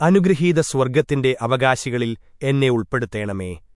അനുഗ്രഹീത സ്വർഗത്തിന്റെ അവകാശികളിൽ എന്നെ ഉൾപ്പെടുത്തേണമേ.